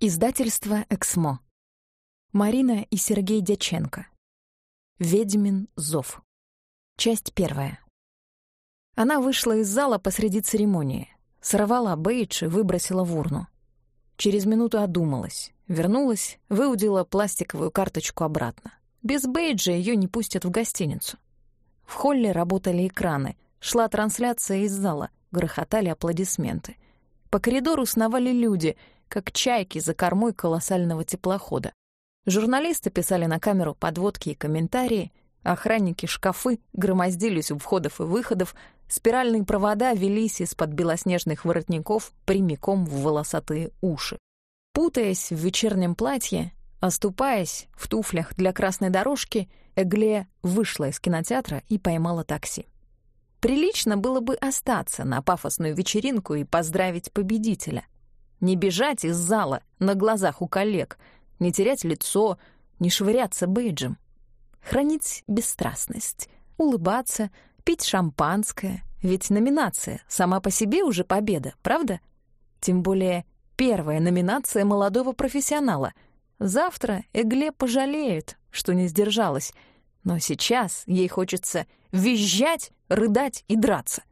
Издательство «Эксмо». Марина и Сергей Дяченко. «Ведьмин зов». Часть первая. Она вышла из зала посреди церемонии, сорвала бейдж и выбросила в урну. Через минуту одумалась, вернулась, выудила пластиковую карточку обратно. Без бейджа ее не пустят в гостиницу. В холле работали экраны, шла трансляция из зала, грохотали аплодисменты. По коридору сновали люди — как чайки за кормой колоссального теплохода. Журналисты писали на камеру подводки и комментарии, охранники шкафы громоздились у входов и выходов, спиральные провода велись из-под белоснежных воротников прямиком в волосатые уши. Путаясь в вечернем платье, оступаясь в туфлях для красной дорожки, Эгле вышла из кинотеатра и поймала такси. Прилично было бы остаться на пафосную вечеринку и поздравить победителя — не бежать из зала на глазах у коллег, не терять лицо, не швыряться бейджем. Хранить бесстрастность, улыбаться, пить шампанское. Ведь номинация сама по себе уже победа, правда? Тем более первая номинация молодого профессионала. Завтра Эгле пожалеет, что не сдержалась. Но сейчас ей хочется визжать, рыдать и драться.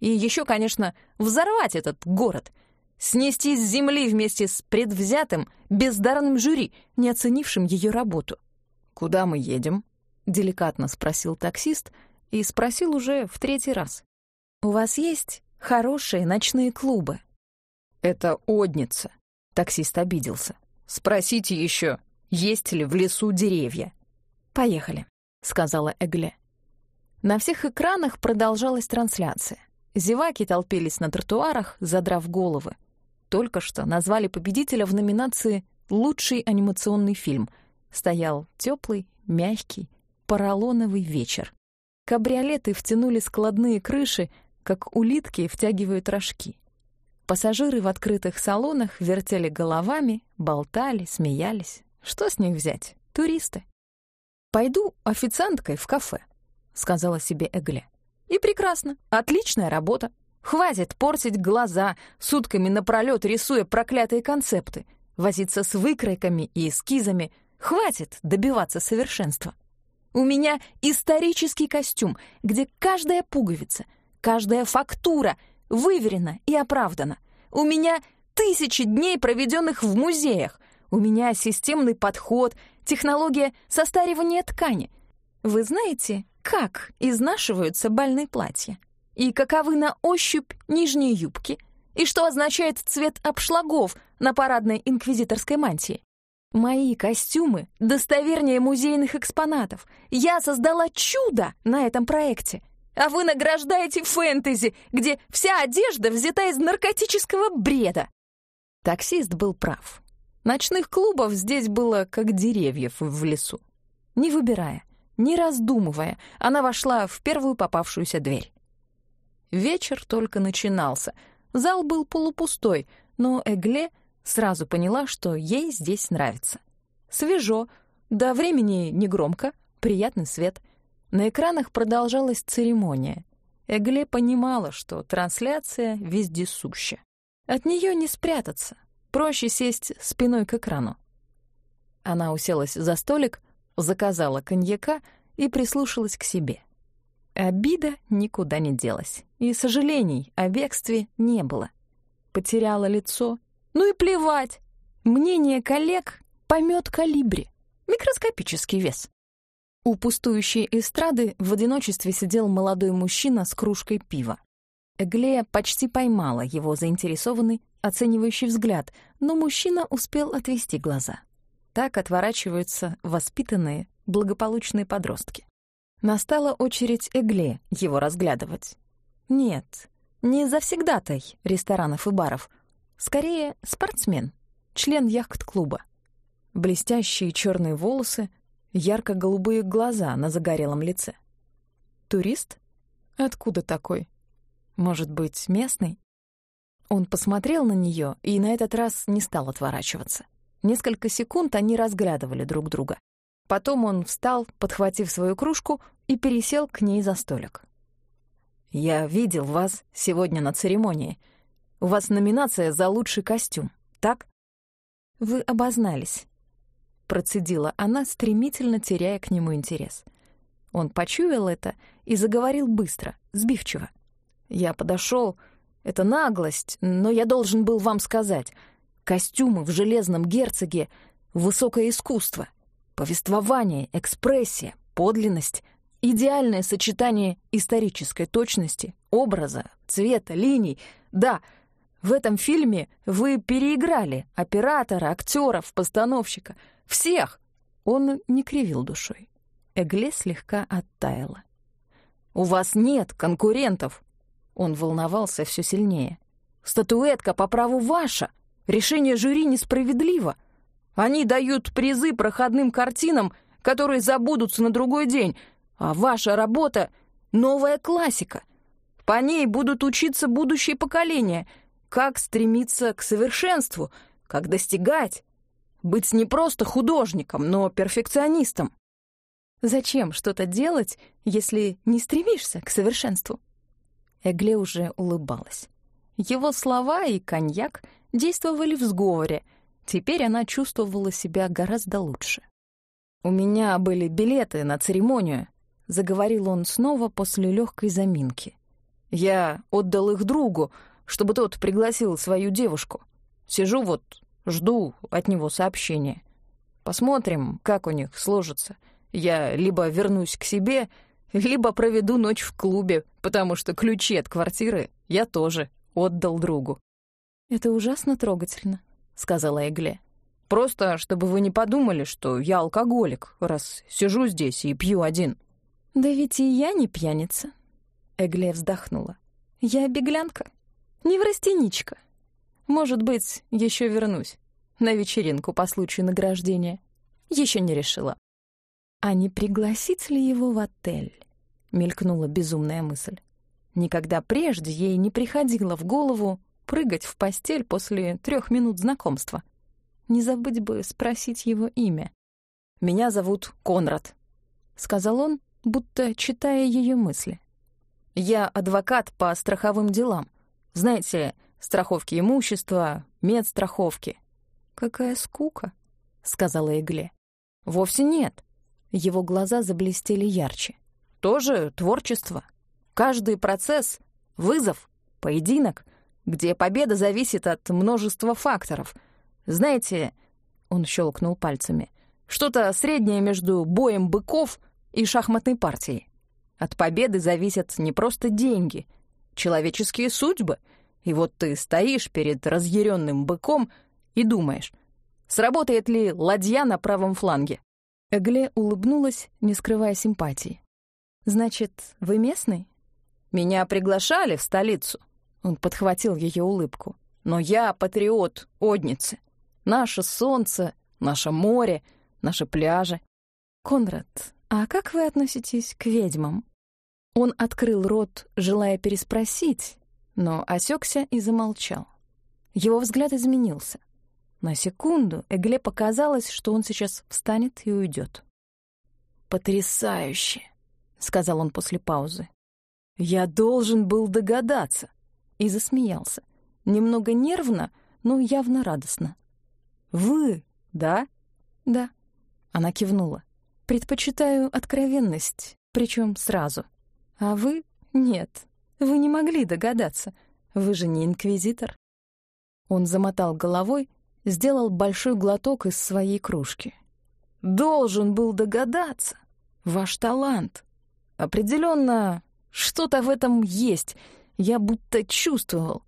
И еще, конечно, взорвать этот город — снести с земли вместе с предвзятым, бездарным жюри, не оценившим ее работу. «Куда мы едем?» — деликатно спросил таксист и спросил уже в третий раз. «У вас есть хорошие ночные клубы?» «Это Одница», — таксист обиделся. «Спросите еще, есть ли в лесу деревья?» «Поехали», — сказала Эгле. На всех экранах продолжалась трансляция. Зеваки толпились на тротуарах, задрав головы только что назвали победителя в номинации «Лучший анимационный фильм». Стоял теплый, мягкий, поролоновый вечер. Кабриолеты втянули складные крыши, как улитки втягивают рожки. Пассажиры в открытых салонах вертели головами, болтали, смеялись. Что с них взять? Туристы. «Пойду официанткой в кафе», — сказала себе Эгле. «И прекрасно. Отличная работа. Хватит портить глаза, сутками напролёт рисуя проклятые концепты, возиться с выкройками и эскизами. Хватит добиваться совершенства. У меня исторический костюм, где каждая пуговица, каждая фактура выверена и оправдана. У меня тысячи дней, проведенных в музеях. У меня системный подход, технология состаривания ткани. Вы знаете, как изнашиваются бальные платья? И каковы на ощупь нижние юбки, и что означает цвет обшлагов на парадной инквизиторской мантии. Мои костюмы достовернее музейных экспонатов. Я создала чудо на этом проекте. А вы награждаете фэнтези, где вся одежда взята из наркотического бреда. Таксист был прав. Ночных клубов здесь было как деревьев в лесу. Не выбирая, не раздумывая, она вошла в первую попавшуюся дверь. Вечер только начинался. Зал был полупустой, но Эгле сразу поняла, что ей здесь нравится. Свежо, до времени негромко, приятный свет. На экранах продолжалась церемония. Эгле понимала, что трансляция вездесуща. От нее не спрятаться. Проще сесть спиной к экрану. Она уселась за столик, заказала коньяка и прислушалась к себе. Обида никуда не делась, и сожалений о бегстве не было. Потеряла лицо. Ну и плевать. Мнение коллег — помет калибри. Микроскопический вес. У пустующей эстрады в одиночестве сидел молодой мужчина с кружкой пива. Эглея почти поймала его заинтересованный, оценивающий взгляд, но мужчина успел отвести глаза. Так отворачиваются воспитанные, благополучные подростки. Настала очередь Эгле его разглядывать. Нет, не завсегдатай ресторанов и баров. Скорее, спортсмен, член яхт-клуба. Блестящие черные волосы, ярко-голубые глаза на загорелом лице. Турист? Откуда такой? Может быть, местный? Он посмотрел на нее и на этот раз не стал отворачиваться. Несколько секунд они разглядывали друг друга. Потом он встал, подхватив свою кружку, и пересел к ней за столик. «Я видел вас сегодня на церемонии. У вас номинация за лучший костюм, так?» вы обознались», — процедила она, стремительно теряя к нему интерес. Он почуял это и заговорил быстро, сбивчиво. «Я подошел. Это наглость, но я должен был вам сказать. Костюмы в «Железном герцоге» — высокое искусство. Повествование, экспрессия, подлинность — идеальное сочетание исторической точности, образа, цвета, линий. Да, в этом фильме вы переиграли оператора, актеров, постановщика. Всех!» Он не кривил душой. Эгле слегка оттаяла. «У вас нет конкурентов!» Он волновался все сильнее. «Статуэтка по праву ваша! Решение жюри несправедливо! Они дают призы проходным картинам, которые забудутся на другой день, а ваша работа — новая классика. По ней будут учиться будущие поколения, как стремиться к совершенству, как достигать, быть не просто художником, но перфекционистом. Зачем что-то делать, если не стремишься к совершенству? Эгле уже улыбалась. Его слова и коньяк действовали в сговоре. Теперь она чувствовала себя гораздо лучше. «У меня были билеты на церемонию», — заговорил он снова после легкой заминки. «Я отдал их другу, чтобы тот пригласил свою девушку. Сижу вот, жду от него сообщения. Посмотрим, как у них сложится. Я либо вернусь к себе, либо проведу ночь в клубе, потому что ключи от квартиры я тоже отдал другу. «Это ужасно трогательно», — сказала Эгле. «Просто, чтобы вы не подумали, что я алкоголик, раз сижу здесь и пью один». «Да ведь и я не пьяница», — Эгле вздохнула. «Я беглянка, неврастеничка. Может быть, еще вернусь на вечеринку по случаю награждения. Еще не решила». «А не пригласить ли его в отель?» — мелькнула безумная мысль. Никогда прежде ей не приходило в голову прыгать в постель после трех минут знакомства. Не забыть бы спросить его имя. «Меня зовут Конрад», — сказал он, будто читая ее мысли. «Я адвокат по страховым делам. Знаете, страховки имущества, медстраховки». «Какая скука», — сказала Игле. «Вовсе нет. Его глаза заблестели ярче. «Тоже творчество. Каждый процесс — вызов, поединок, где победа зависит от множества факторов. Знаете...» — он щелкнул пальцами. «Что-то среднее между боем быков и шахматной партией. От победы зависят не просто деньги, человеческие судьбы. И вот ты стоишь перед разъяренным быком и думаешь, сработает ли ладья на правом фланге. Эгле улыбнулась, не скрывая симпатии. «Значит, вы местный?» «Меня приглашали в столицу», — он подхватил ее улыбку. «Но я патриот Одницы. Наше солнце, наше море, наши пляжи». «Конрад, а как вы относитесь к ведьмам?» Он открыл рот, желая переспросить, но осекся и замолчал. Его взгляд изменился. На секунду Эгле показалось, что он сейчас встанет и уйдет. «Потрясающе!» — сказал он после паузы. «Я должен был догадаться!» И засмеялся. Немного нервно, но явно радостно. «Вы, да?» «Да». Она кивнула. «Предпочитаю откровенность, причем сразу. А вы — нет. Вы не могли догадаться. Вы же не инквизитор». Он замотал головой, сделал большой глоток из своей кружки. «Должен был догадаться. Ваш талант. Определенно, что-то в этом есть. Я будто чувствовал.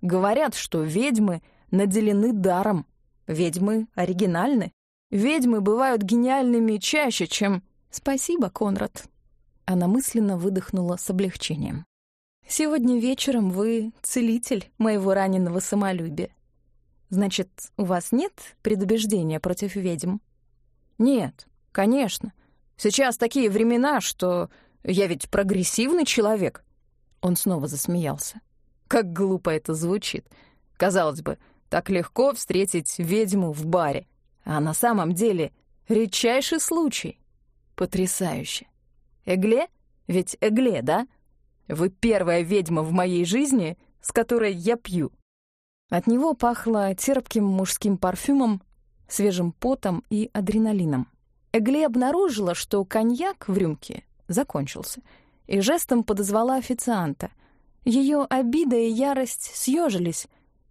Говорят, что ведьмы наделены даром. Ведьмы оригинальны. Ведьмы бывают гениальными чаще, чем... Спасибо, Конрад. Она мысленно выдохнула с облегчением. Сегодня вечером вы целитель моего раненого самолюбия. Значит, у вас нет предубеждения против ведьм? Нет, конечно. Сейчас такие времена, что я ведь прогрессивный человек. Он снова засмеялся. Как глупо это звучит. Казалось бы, так легко встретить ведьму в баре. А на самом деле редчайший случай. Потрясающе. Эгле? Ведь Эгле, да? Вы первая ведьма в моей жизни, с которой я пью. От него пахло терпким мужским парфюмом, свежим потом и адреналином. Эгли обнаружила, что коньяк в рюмке закончился, и жестом подозвала официанта. Ее обида и ярость съежились,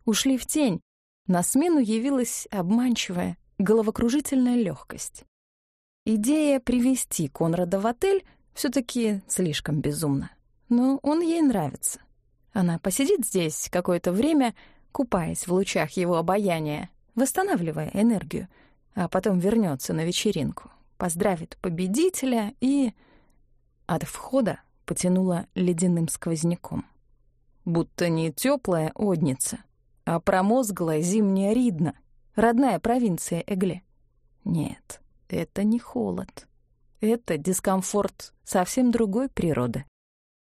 ушли в тень. На смену явилась обманчивая, головокружительная легкость. Идея привести Конрада в отель все таки слишком безумна. Но он ей нравится. Она посидит здесь какое-то время, купаясь в лучах его обаяния, восстанавливая энергию, а потом вернется на вечеринку, поздравит победителя и... От входа потянула ледяным сквозняком. Будто не теплая одница, а промозглая зимняя Ридна, родная провинция Эгле. Нет, это не холод. Это дискомфорт совсем другой природы.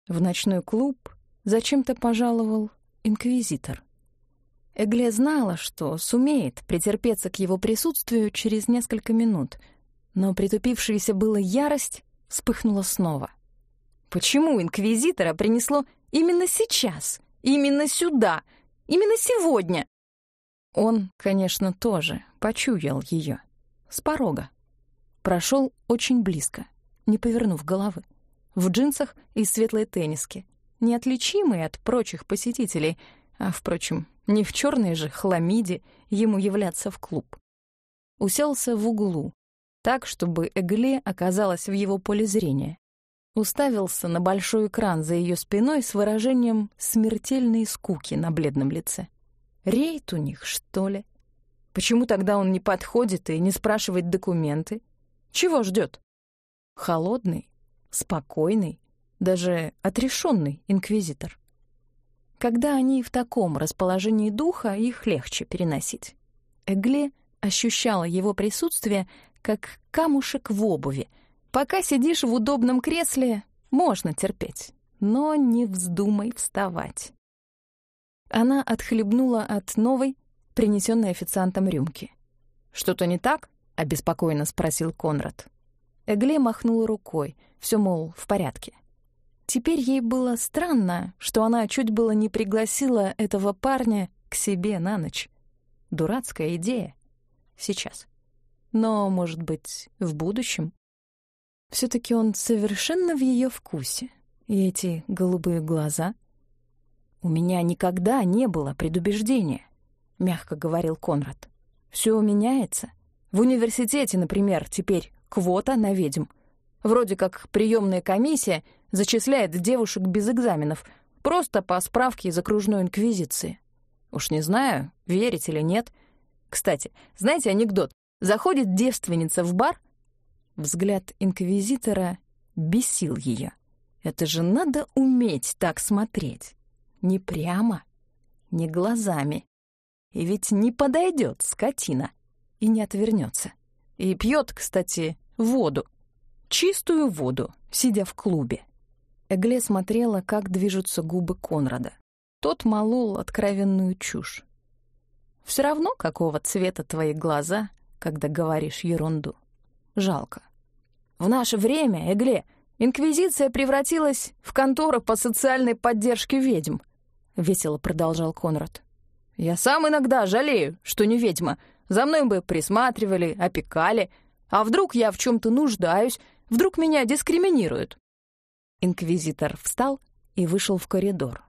В ночной клуб зачем-то пожаловал инквизитор. Эгле знала, что сумеет претерпеться к его присутствию через несколько минут, но притупившаяся была ярость вспыхнула снова. Почему инквизитора принесло именно сейчас, именно сюда, именно сегодня? Он, конечно, тоже почуял ее с порога. Прошел очень близко, не повернув головы, в джинсах и светлой тенниске, неотличимый от прочих посетителей, а, впрочем, не в черной же хламиде ему являться в клуб. Уселся в углу, так, чтобы Эгле оказалась в его поле зрения. Уставился на большой экран за ее спиной с выражением смертельной скуки на бледном лице. Рейд у них, что ли? Почему тогда он не подходит и не спрашивает документы? Чего ждет? Холодный, спокойный, даже отрешенный инквизитор. Когда они в таком расположении духа, их легче переносить. Эгле ощущала его присутствие как камушек в обуви. Пока сидишь в удобном кресле, можно терпеть, но не вздумай вставать. Она отхлебнула от новой, принесенной официантом рюмки. «Что-то не так?» — обеспокоенно спросил Конрад. Эгле махнула рукой, все мол, в порядке. Теперь ей было странно, что она чуть было не пригласила этого парня к себе на ночь. Дурацкая идея. Сейчас. Но, может быть, в будущем? все таки он совершенно в ее вкусе. И эти голубые глаза. «У меня никогда не было предубеждения», — мягко говорил Конрад. Все меняется. В университете, например, теперь квота на ведьм. Вроде как приемная комиссия — зачисляет девушек без экзаменов, просто по справке из окружной инквизиции. Уж не знаю, верить или нет. Кстати, знаете анекдот? Заходит девственница в бар, взгляд инквизитора бесил ее. Это же надо уметь так смотреть. Не прямо, не глазами. И ведь не подойдет скотина и не отвернется. И пьет, кстати, воду. Чистую воду, сидя в клубе. Эгле смотрела, как движутся губы Конрада. Тот молол откровенную чушь. Все равно, какого цвета твои глаза, когда говоришь ерунду. Жалко. В наше время, Эгле, инквизиция превратилась в контору по социальной поддержке ведьм, — весело продолжал Конрад. Я сам иногда жалею, что не ведьма. За мной бы присматривали, опекали. А вдруг я в чем то нуждаюсь, вдруг меня дискриминируют? Инквизитор встал и вышел в коридор.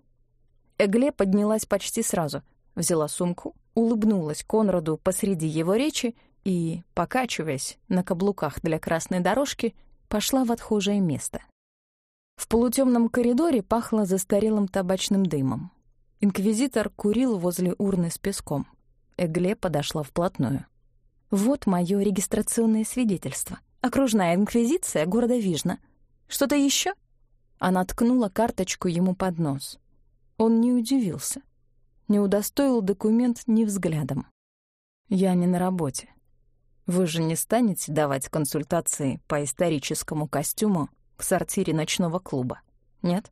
Эгле поднялась почти сразу, взяла сумку, улыбнулась Конраду посреди его речи и, покачиваясь на каблуках для красной дорожки, пошла в отхожее место. В полутемном коридоре пахло застарелым табачным дымом. Инквизитор курил возле урны с песком. Эгле подошла вплотную. «Вот мое регистрационное свидетельство. Окружная инквизиция города Вижна. Что-то еще? Она ткнула карточку ему под нос. Он не удивился. Не удостоил документ ни взглядом. «Я не на работе. Вы же не станете давать консультации по историческому костюму к сортире ночного клуба, нет?»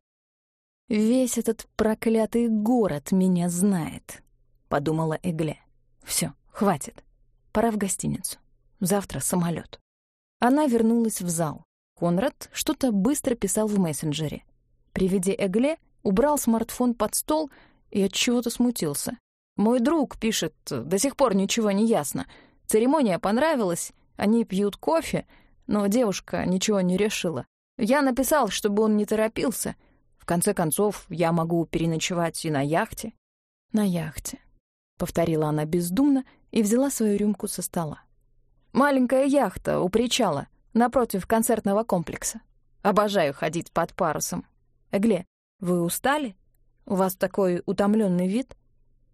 «Весь этот проклятый город меня знает», — подумала Эгле. Все, хватит. Пора в гостиницу. Завтра самолет. Она вернулась в зал. Конрад что-то быстро писал в мессенджере. При виде Эгле убрал смартфон под стол и от чего-то смутился. Мой друг пишет, до сих пор ничего не ясно. Церемония понравилась, они пьют кофе, но девушка ничего не решила. Я написал, чтобы он не торопился. В конце концов, я могу переночевать и на яхте. На яхте. Повторила она бездумно и взяла свою рюмку со стола. Маленькая яхта у причала, напротив концертного комплекса. Обожаю ходить под парусом. Эгле, вы устали? У вас такой утомленный вид.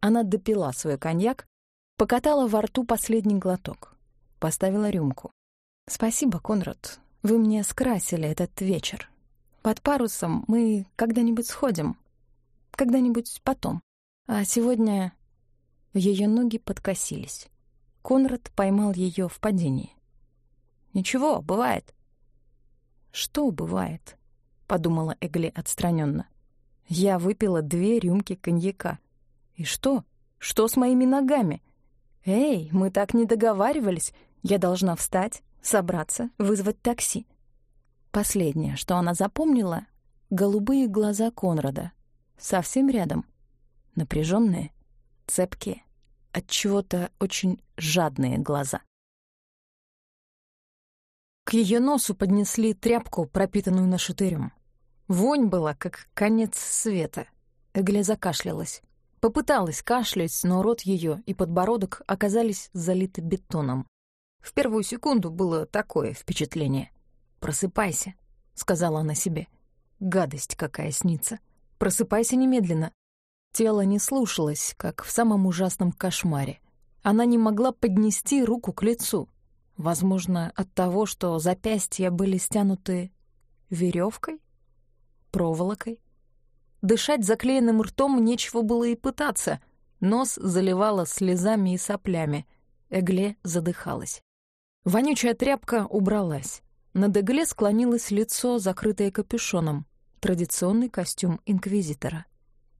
Она допила свой коньяк, покатала во рту последний глоток, поставила рюмку. «Спасибо, Конрад, вы мне скрасили этот вечер. Под парусом мы когда-нибудь сходим, когда-нибудь потом. А сегодня ее ноги подкосились. Конрад поймал ее в падении. «Ничего, бывает». «Что бывает?» — подумала Эгли отстраненно. «Я выпила две рюмки коньяка. И что? Что с моими ногами? Эй, мы так не договаривались. Я должна встать, собраться, вызвать такси». Последнее, что она запомнила — голубые глаза Конрада. Совсем рядом. Напряженные, цепкие от чего-то очень жадные глаза. К ее носу поднесли тряпку, пропитанную нашатырем. Вонь была, как конец света. Эгле закашлялась. Попыталась кашлять, но рот ее и подбородок оказались залиты бетоном. В первую секунду было такое впечатление. «Просыпайся», — сказала она себе. «Гадость какая снится. Просыпайся немедленно. Тело не слушалось, как в самом ужасном кошмаре. Она не могла поднести руку к лицу. Возможно, от того, что запястья были стянуты веревкой, проволокой. Дышать заклеенным ртом нечего было и пытаться. Нос заливало слезами и соплями. Эгле задыхалась. Вонючая тряпка убралась. Над Эгле склонилось лицо, закрытое капюшоном. Традиционный костюм инквизитора.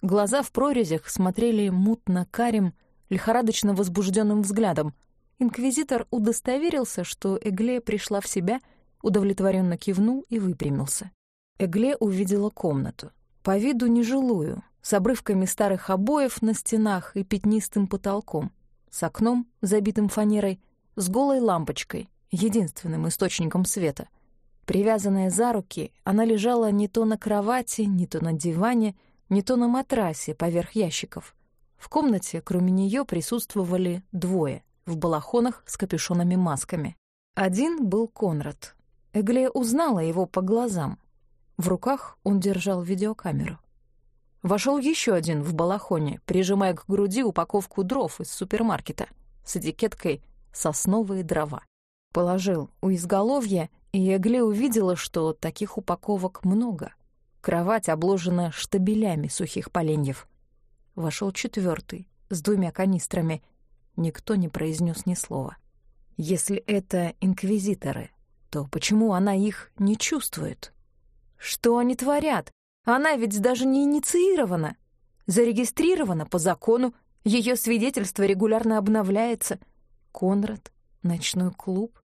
Глаза в прорезях смотрели мутно-карим, лихорадочно возбужденным взглядом. Инквизитор удостоверился, что Эгле пришла в себя, удовлетворенно кивнул и выпрямился. Эгле увидела комнату. По виду нежилую, с обрывками старых обоев на стенах и пятнистым потолком, с окном, забитым фанерой, с голой лампочкой, единственным источником света. Привязанная за руки, она лежала не то на кровати, не то на диване — не то на матрасе поверх ящиков. В комнате, кроме нее, присутствовали двое в балахонах с капюшонами-масками. Один был Конрад. Эгле узнала его по глазам. В руках он держал видеокамеру. Вошел еще один в балахоне, прижимая к груди упаковку дров из супермаркета с этикеткой «Сосновые дрова». Положил у изголовья, и Эгле увидела, что таких упаковок много. Кровать обложена штабелями сухих поленьев. Вошел четвертый с двумя канистрами. Никто не произнес ни слова. Если это инквизиторы, то почему она их не чувствует? Что они творят? Она ведь даже не инициирована. Зарегистрирована по закону, ее свидетельство регулярно обновляется. Конрад, ночной клуб.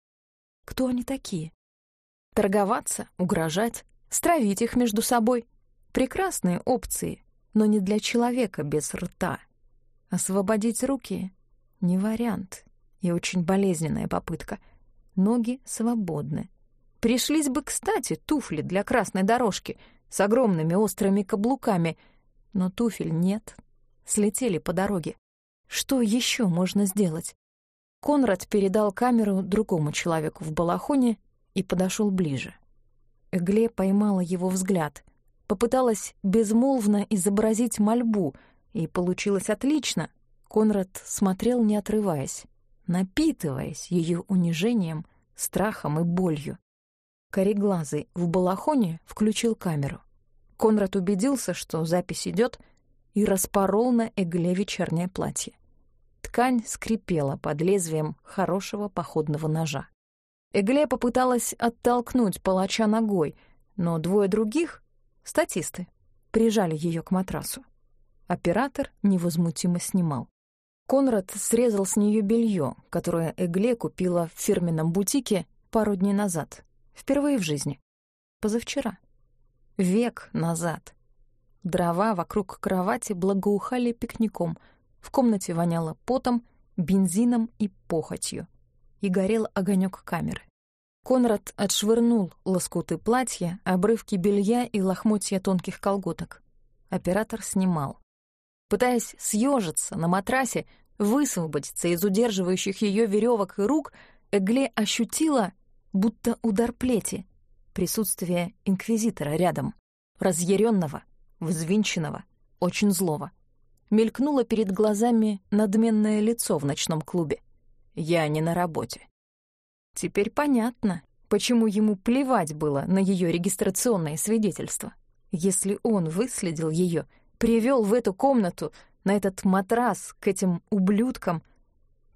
Кто они такие? Торговаться, угрожать, стравить их между собой. Прекрасные опции, но не для человека без рта. Освободить руки — не вариант и очень болезненная попытка. Ноги свободны. Пришлись бы, кстати, туфли для красной дорожки с огромными острыми каблуками, но туфель нет. Слетели по дороге. Что еще можно сделать? Конрад передал камеру другому человеку в балахоне и подошел ближе. Эгле поймала его взгляд. Попыталась безмолвно изобразить мольбу, и получилось отлично. Конрад смотрел, не отрываясь, напитываясь ее унижением, страхом и болью. Кореглазый в балахоне включил камеру. Конрад убедился, что запись идет, и распорол на Эгле вечернее платье. Ткань скрипела под лезвием хорошего походного ножа. Эгле попыталась оттолкнуть палача ногой, но двое других, статисты, прижали ее к матрасу. Оператор невозмутимо снимал. Конрад срезал с нее белье, которое Эгле купила в фирменном бутике пару дней назад. Впервые в жизни. Позавчера. Век назад. Дрова вокруг кровати благоухали пикником. В комнате воняло потом, бензином и похотью. И горел огонек камеры. Конрад отшвырнул лоскуты платья, обрывки белья и лохмотья тонких колготок. Оператор снимал. Пытаясь съежиться на матрасе, высвободиться из удерживающих ее веревок и рук, Эгле ощутила, будто удар плети, присутствие инквизитора рядом, разъяренного, взвинченного, очень злого. Мелькнуло перед глазами надменное лицо в ночном клубе. «Я не на работе». Теперь понятно, почему ему плевать было на ее регистрационное свидетельство. Если он выследил ее, привел в эту комнату, на этот матрас, к этим ублюдкам,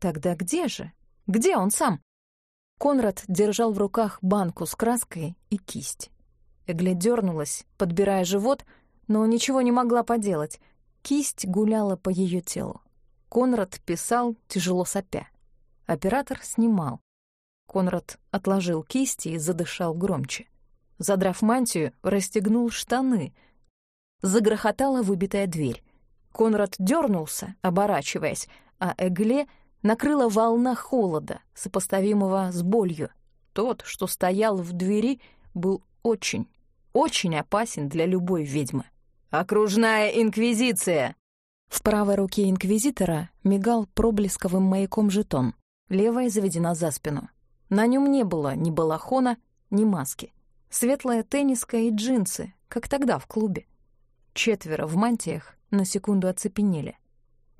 тогда где же? Где он сам? Конрад держал в руках банку с краской и кисть. Эгля дернулась, подбирая живот, но ничего не могла поделать. Кисть гуляла по ее телу. Конрад писал, тяжело сопя. Оператор снимал. Конрад отложил кисти и задышал громче. Задрав мантию, расстегнул штаны. Загрохотала выбитая дверь. Конрад дернулся, оборачиваясь, а Эгле накрыла волна холода, сопоставимого с болью. Тот, что стоял в двери, был очень, очень опасен для любой ведьмы. «Окружная инквизиция!» В правой руке инквизитора мигал проблесковым маяком жетон. Левая заведена за спину. На нем не было ни балахона, ни маски. Светлая тенниска и джинсы, как тогда в клубе. Четверо в мантиях на секунду оцепенели.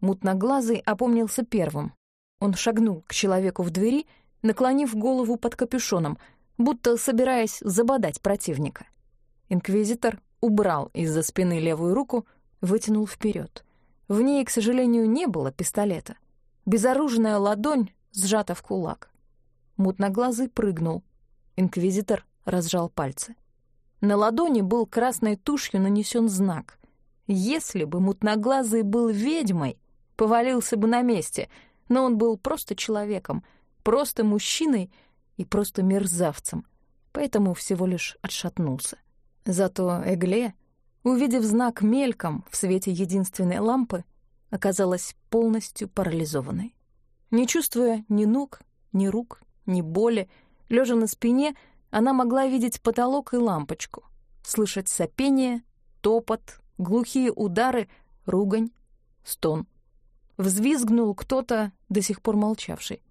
Мутноглазый опомнился первым. Он шагнул к человеку в двери, наклонив голову под капюшоном, будто собираясь забодать противника. Инквизитор убрал из-за спины левую руку, вытянул вперед. В ней, к сожалению, не было пистолета. Безоружная ладонь сжата в кулак. Мутноглазый прыгнул. Инквизитор разжал пальцы. На ладони был красной тушью нанесен знак. Если бы мутноглазый был ведьмой, повалился бы на месте, но он был просто человеком, просто мужчиной и просто мерзавцем, поэтому всего лишь отшатнулся. Зато Эгле, увидев знак мельком в свете единственной лампы, оказалась полностью парализованной. Не чувствуя ни ног, ни рук, ни боли. Лежа на спине, она могла видеть потолок и лампочку, слышать сопение, топот, глухие удары, ругань, стон. Взвизгнул кто-то, до сих пор молчавший.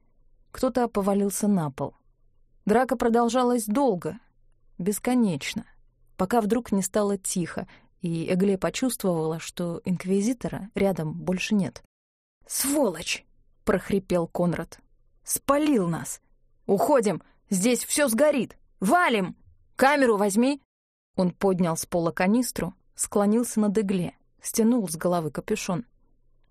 Кто-то повалился на пол. Драка продолжалась долго, бесконечно, пока вдруг не стало тихо, и Эгле почувствовала, что инквизитора рядом больше нет. «Сволочь!» — прохрипел Конрад. «Спалил нас! «Уходим! Здесь все сгорит! Валим! Камеру возьми!» Он поднял с пола канистру, склонился над Эгле, стянул с головы капюшон.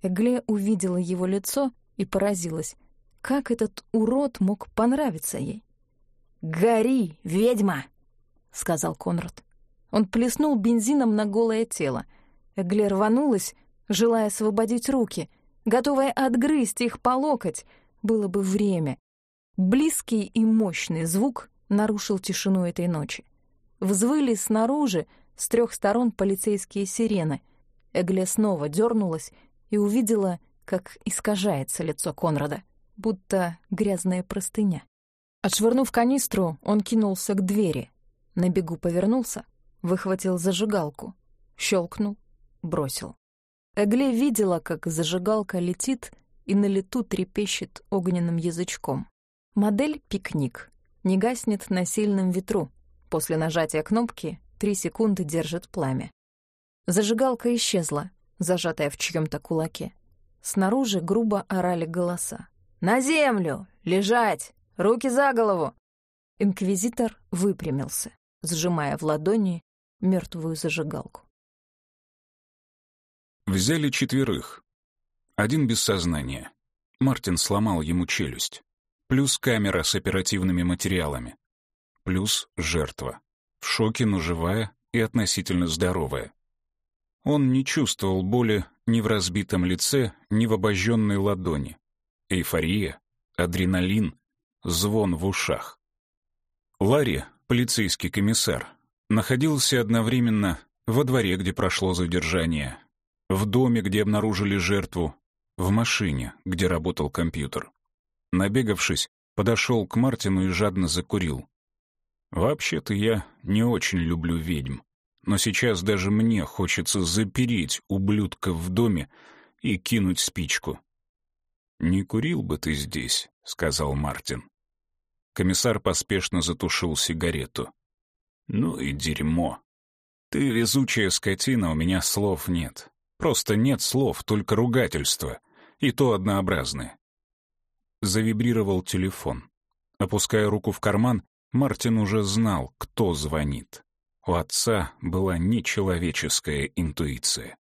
Эгле увидела его лицо и поразилась. Как этот урод мог понравиться ей? «Гори, ведьма!» — сказал Конрад. Он плеснул бензином на голое тело. Эгле рванулась, желая освободить руки, готовая отгрызть их по локоть. Было бы время. Близкий и мощный звук нарушил тишину этой ночи. Взвыли снаружи с трех сторон полицейские сирены. Эгле снова дернулась и увидела, как искажается лицо Конрада, будто грязная простыня. Отшвырнув канистру, он кинулся к двери. На бегу повернулся, выхватил зажигалку, щелкнул, бросил. Эгле видела, как зажигалка летит и на лету трепещет огненным язычком. Модель «Пикник» не гаснет на сильном ветру. После нажатия кнопки три секунды держит пламя. Зажигалка исчезла, зажатая в чьем-то кулаке. Снаружи грубо орали голоса. «На землю! Лежать! Руки за голову!» Инквизитор выпрямился, сжимая в ладони мертвую зажигалку. Взяли четверых. Один без сознания. Мартин сломал ему челюсть плюс камера с оперативными материалами, плюс жертва. В шоке, но живая и относительно здоровая. Он не чувствовал боли ни в разбитом лице, ни в обожженной ладони. Эйфория, адреналин, звон в ушах. Ларри, полицейский комиссар, находился одновременно во дворе, где прошло задержание, в доме, где обнаружили жертву, в машине, где работал компьютер. Набегавшись, подошел к Мартину и жадно закурил. «Вообще-то я не очень люблю ведьм, но сейчас даже мне хочется запереть ублюдка в доме и кинуть спичку». «Не курил бы ты здесь», — сказал Мартин. Комиссар поспешно затушил сигарету. «Ну и дерьмо. Ты везучая скотина, у меня слов нет. Просто нет слов, только ругательства. И то однообразные». Завибрировал телефон. Опуская руку в карман, Мартин уже знал, кто звонит. У отца была нечеловеческая интуиция.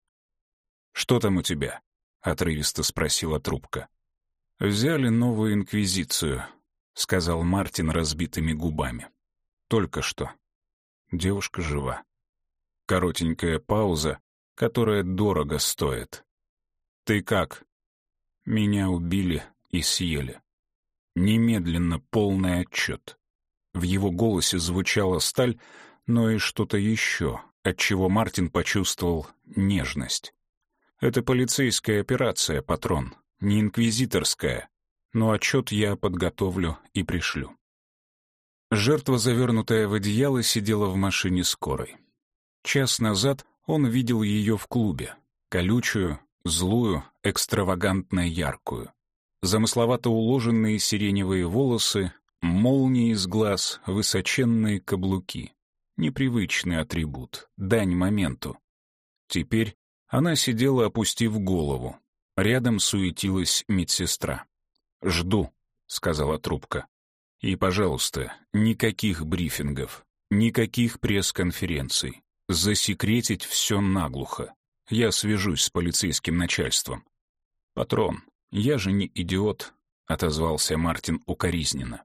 «Что там у тебя?» — отрывисто спросила трубка. «Взяли новую инквизицию», — сказал Мартин разбитыми губами. «Только что. Девушка жива. Коротенькая пауза, которая дорого стоит. Ты как? Меня убили и съели. Немедленно полный отчет. В его голосе звучала сталь, но и что-то еще, от чего Мартин почувствовал нежность. Это полицейская операция, патрон, не инквизиторская, но отчет я подготовлю и пришлю. Жертва, завернутая в одеяло, сидела в машине скорой. Час назад он видел ее в клубе, колючую, злую, экстравагантно яркую. Замысловато уложенные сиреневые волосы, молнии из глаз, высоченные каблуки. Непривычный атрибут, дань моменту. Теперь она сидела, опустив голову. Рядом суетилась медсестра. «Жду», — сказала трубка. И, пожалуйста, никаких брифингов, никаких пресс-конференций. Засекретить все наглухо. Я свяжусь с полицейским начальством. Патрон, я же не идиот, отозвался Мартин укоризненно.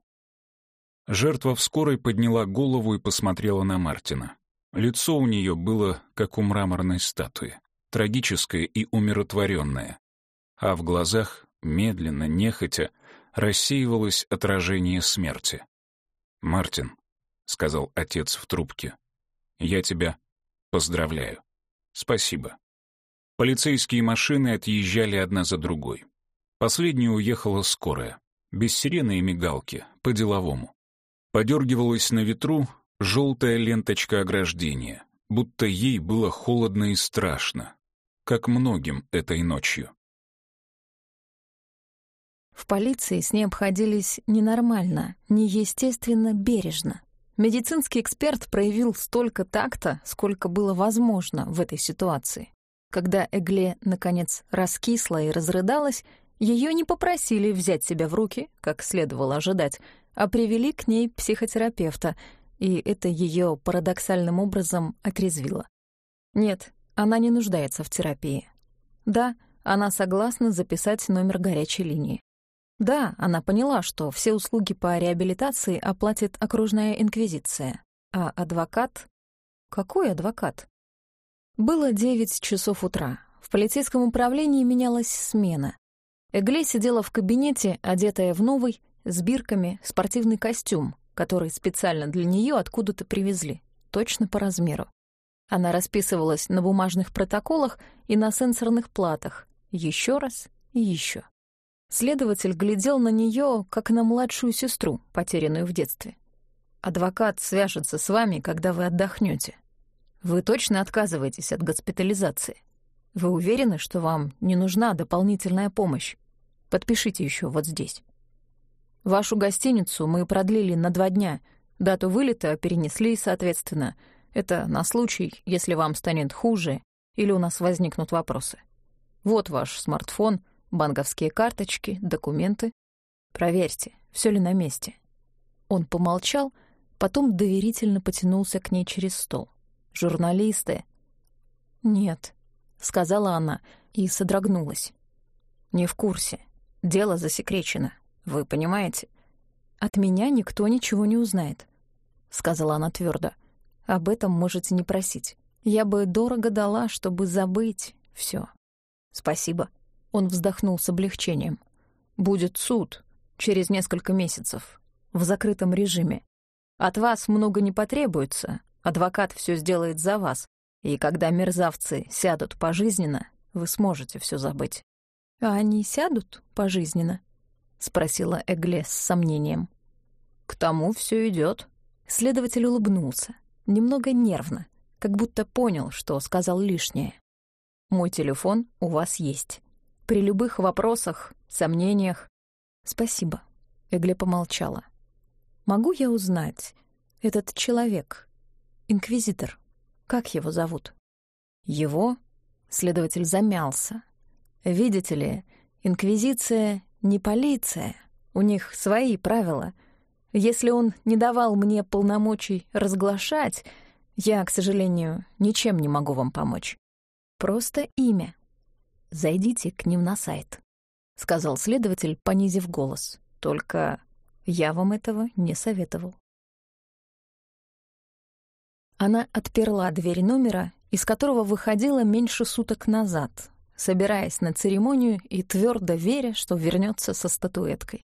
Жертва в скорой подняла голову и посмотрела на Мартина. Лицо у нее было, как у мраморной статуи, трагическое и умиротворенное. А в глазах, медленно, нехотя, рассеивалось отражение смерти. «Мартин», — сказал отец в трубке, — «я тебя поздравляю. Спасибо». Полицейские машины отъезжали одна за другой. Последняя уехала скорая, без сирены и мигалки, по-деловому. Подергивалась на ветру желтая ленточка ограждения, будто ей было холодно и страшно, как многим этой ночью. В полиции с ней обходились ненормально, неестественно бережно. Медицинский эксперт проявил столько такта, сколько было возможно в этой ситуации. Когда Эгле, наконец, раскисла и разрыдалась, ее не попросили взять себя в руки, как следовало ожидать, а привели к ней психотерапевта, и это ее парадоксальным образом отрезвило. Нет, она не нуждается в терапии. Да, она согласна записать номер горячей линии. Да, она поняла, что все услуги по реабилитации оплатит окружная инквизиция. А адвокат? Какой адвокат? Было девять часов утра. В полицейском управлении менялась смена. Эгле сидела в кабинете, одетая в новый, с бирками, спортивный костюм, который специально для нее откуда-то привезли, точно по размеру. Она расписывалась на бумажных протоколах и на сенсорных платах, еще раз и еще. Следователь глядел на нее, как на младшую сестру, потерянную в детстве. «Адвокат свяжется с вами, когда вы отдохнете. Вы точно отказываетесь от госпитализации? Вы уверены, что вам не нужна дополнительная помощь? Подпишите еще вот здесь. Вашу гостиницу мы продлили на два дня, дату вылета перенесли, соответственно. Это на случай, если вам станет хуже или у нас возникнут вопросы. Вот ваш смартфон — банковские карточки, документы. Проверьте, все ли на месте. Он помолчал, потом доверительно потянулся к ней через стол. «Журналисты?» «Нет», — сказала она и содрогнулась. «Не в курсе. Дело засекречено. Вы понимаете? От меня никто ничего не узнает», — сказала она твердо. «Об этом можете не просить. Я бы дорого дала, чтобы забыть все. Спасибо». Он вздохнул с облегчением. «Будет суд через несколько месяцев, в закрытом режиме. От вас много не потребуется, адвокат все сделает за вас, и когда мерзавцы сядут пожизненно, вы сможете все забыть. «А они сядут пожизненно?» — спросила Эгле с сомнением. «К тому все идет. Следователь улыбнулся, немного нервно, как будто понял, что сказал лишнее. «Мой телефон у вас есть. При любых вопросах, сомнениях...» «Спасибо», — Эгле помолчала. «Могу я узнать, этот человек, инквизитор, как его зовут?» «Его?» — следователь замялся, Видите ли, Инквизиция не полиция. У них свои правила. Если он не давал мне полномочий разглашать, я, к сожалению, ничем не могу вам помочь. Просто имя. Зайдите к ним на сайт, — сказал следователь, понизив голос. Только я вам этого не советовал. Она отперла дверь номера, из которого выходила меньше суток назад, собираясь на церемонию и твердо веря, что вернется со статуэткой.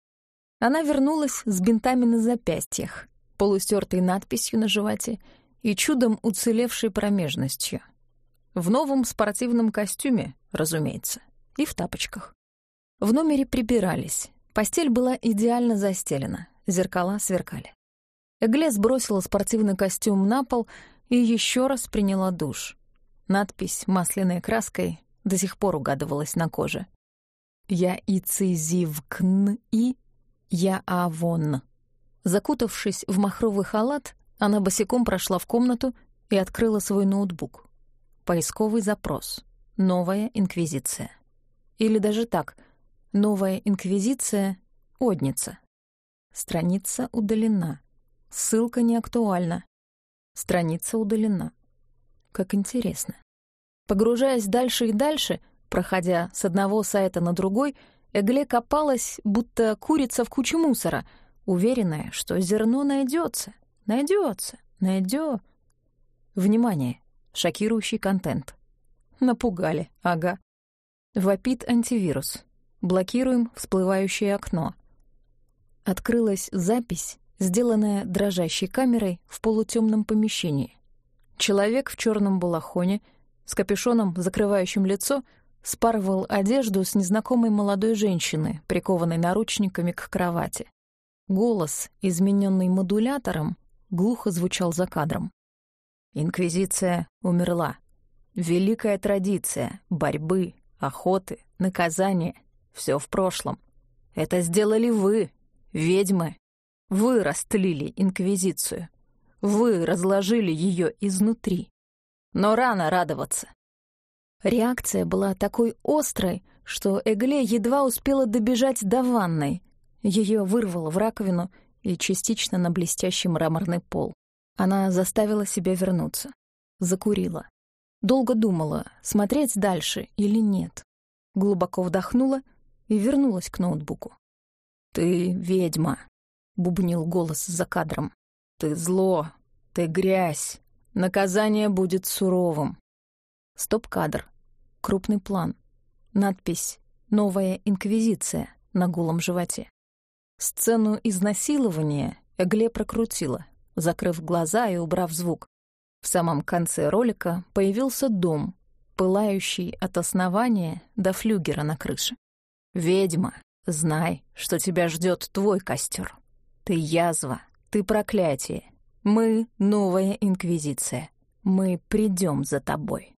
Она вернулась с бинтами на запястьях, полустертой надписью на животе и чудом уцелевшей промежностью. В новом спортивном костюме, разумеется, и в тапочках. В номере прибирались. Постель была идеально застелена, зеркала сверкали. Эгле сбросила спортивный костюм на пол и еще раз приняла душ. Надпись масляной краской до сих пор угадывалась на коже. «Я и цизивкн и я авон». Закутавшись в махровый халат, она босиком прошла в комнату и открыла свой ноутбук. Поисковый запрос. Новая инквизиция. Или даже так. Новая инквизиция — Одница. Страница удалена. Ссылка не актуальна. Страница удалена. Как интересно. Погружаясь дальше и дальше, проходя с одного сайта на другой, Эгле копалась, будто курица в куче мусора, уверенная, что зерно найдется, найдется, найдет. Внимание! Шокирующий контент. Напугали, ага. Вопит антивирус. Блокируем всплывающее окно. Открылась запись, сделанная дрожащей камерой в полутемном помещении. Человек в черном балахоне — с капюшоном, закрывающим лицо, спарывал одежду с незнакомой молодой женщины, прикованной наручниками к кровати. Голос, измененный модулятором, глухо звучал за кадром. Инквизиция умерла. Великая традиция борьбы, охоты, наказания — все в прошлом. Это сделали вы, ведьмы. Вы растлили Инквизицию. Вы разложили ее изнутри но рано радоваться. Реакция была такой острой, что Эгле едва успела добежать до ванной. Ее вырвало в раковину и частично на блестящий мраморный пол. Она заставила себя вернуться. Закурила. Долго думала, смотреть дальше или нет. Глубоко вдохнула и вернулась к ноутбуку. «Ты ведьма», — бубнил голос за кадром. «Ты зло, ты грязь, Наказание будет суровым. Стоп-кадр. Крупный план. Надпись «Новая инквизиция» на голом животе. Сцену изнасилования Эгле прокрутила, закрыв глаза и убрав звук. В самом конце ролика появился дом, пылающий от основания до флюгера на крыше. «Ведьма, знай, что тебя ждет твой костер. Ты язва, ты проклятие, мы — новая инквизиция. Мы придем за тобой.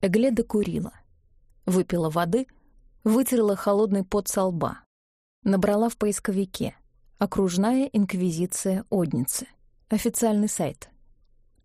Эгледа курила. Выпила воды, вытерла холодный пот со лба. Набрала в поисковике «Окружная инквизиция Одницы». Официальный сайт.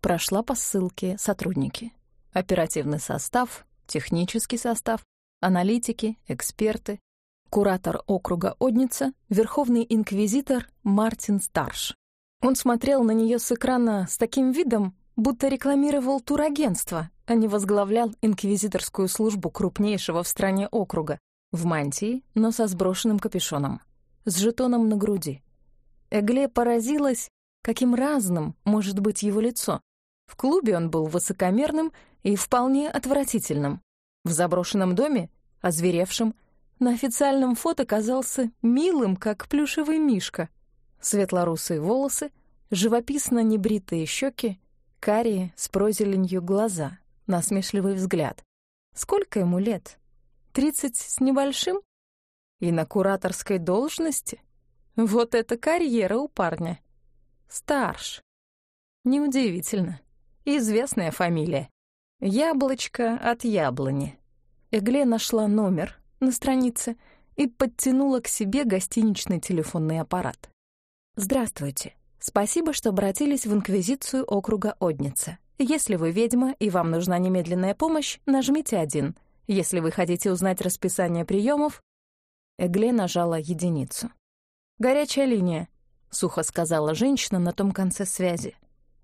Прошла по ссылке «Сотрудники». Оперативный состав, технический состав, аналитики, эксперты, куратор округа Одница, верховный инквизитор Мартин Старш. Он смотрел на нее с экрана с таким видом, будто рекламировал турагентство, а не возглавлял инквизиторскую службу крупнейшего в стране округа, в мантии, но со сброшенным капюшоном, с жетоном на груди. Эгле поразилась, каким разным может быть его лицо. В клубе он был высокомерным и вполне отвратительным. В заброшенном доме — озверевшим. На официальном фото казался милым, как плюшевый мишка — Светлорусые волосы, живописно небритые щеки, карие с прозеленью глаза, насмешливый взгляд. Сколько ему лет? Тридцать с небольшим? И на кураторской должности? Вот это карьера у парня. Старш. Неудивительно. Известная фамилия. Яблочко от яблони. Эгле нашла номер на странице и подтянула к себе гостиничный телефонный аппарат. «Здравствуйте. Спасибо, что обратились в Инквизицию округа Одница. Если вы ведьма и вам нужна немедленная помощь, нажмите один. Если вы хотите узнать расписание приемов, Эгле нажала единицу. «Горячая линия», — сухо сказала женщина на том конце связи.